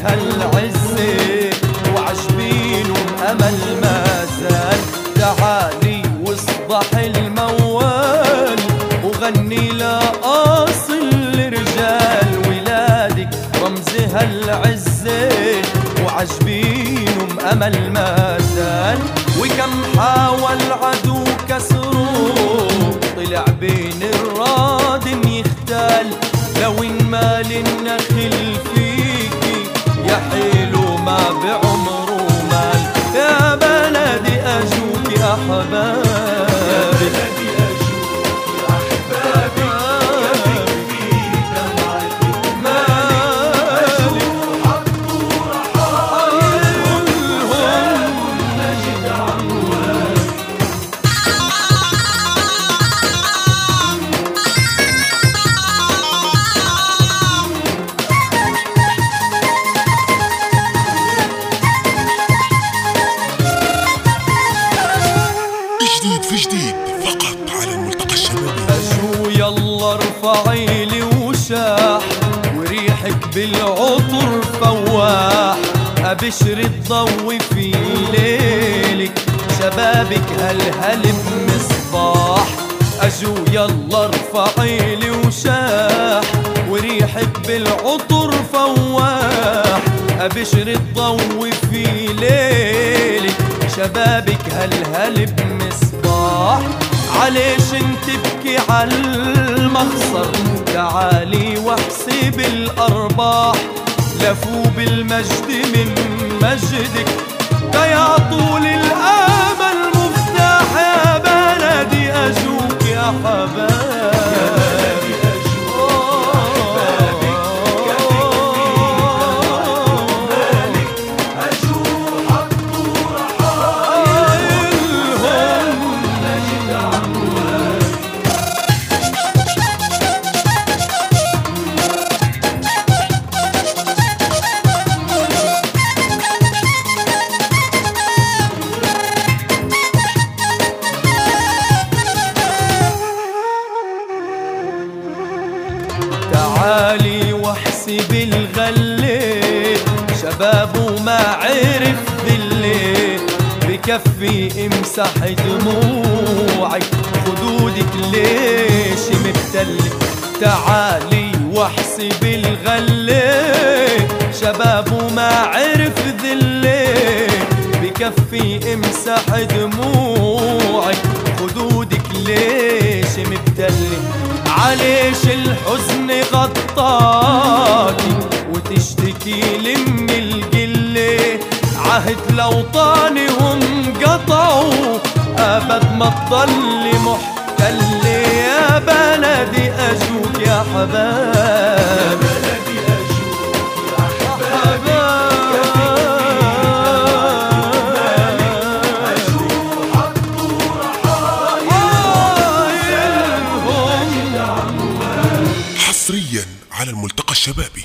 رمزها العزة وعجبين وأمل ما زال. تعالي واصبحي الموال وغني ولادك. رمزها العزة وعجبين ومأمل ما زال. وكم حاول عدو كسره أجوك لي وشاح وريحك بالعطر فواح. أبشر الضو في ليلك شبابك هلهل بمصباح. أجو يلا ارفعي لي وشاح وريحك بالعطر فواح. أبشر الضو في ليلك شبابك هلهل بمصباح. عليش تبكي عالمخسر تعالي واحسب الارباح لفوا بالمجد من مجدك. يا طول الآمل مفتاح يا بلدي. اجوك يا حبايبي واحسب الغلة شباب ما عرف ذلة بكفي امسح دموعك خدودك ليش مبتلة تعالي واحسب الغلة شباب ما عرف ذلة بكفي امسح دموعك خدودك ليش مبتلة عليش الحزن غطاكي عهد لو طانهم قطعوا. أبد ما تضل محتلة يا بلدي أجوك يا حباب. حصريا على الملتقى الشبابي.